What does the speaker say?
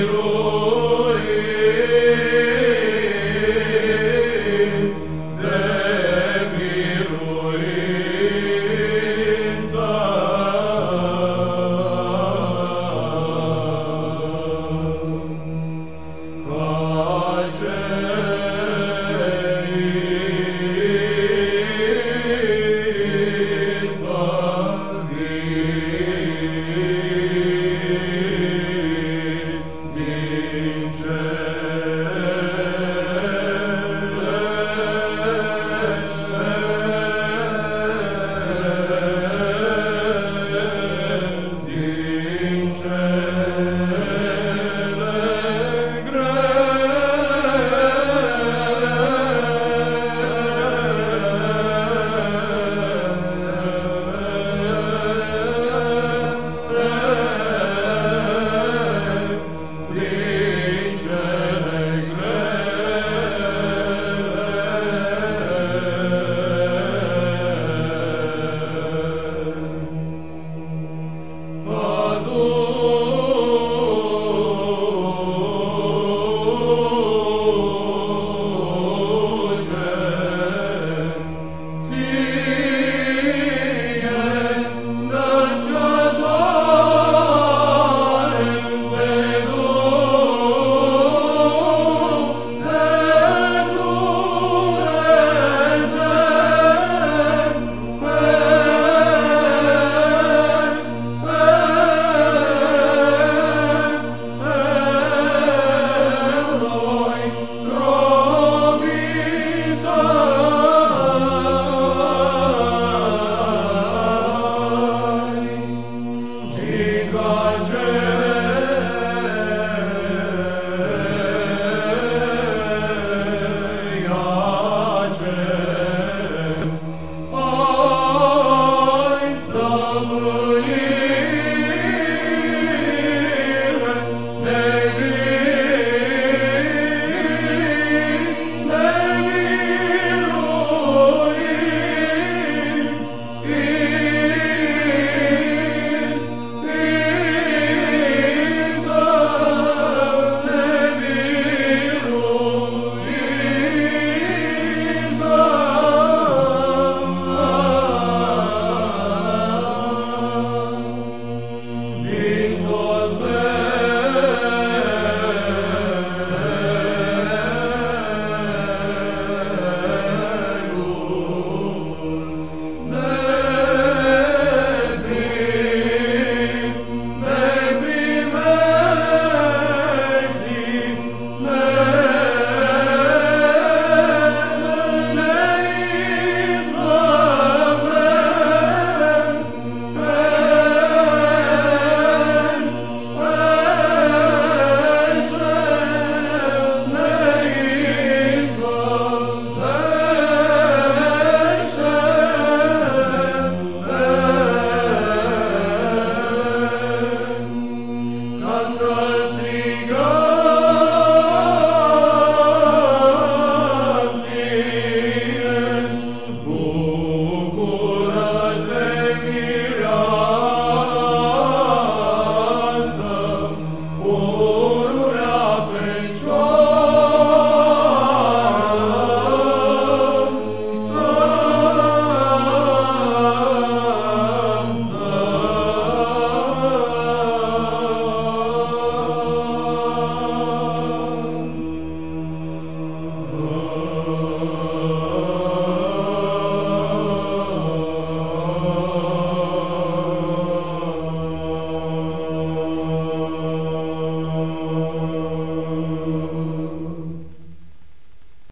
Deus.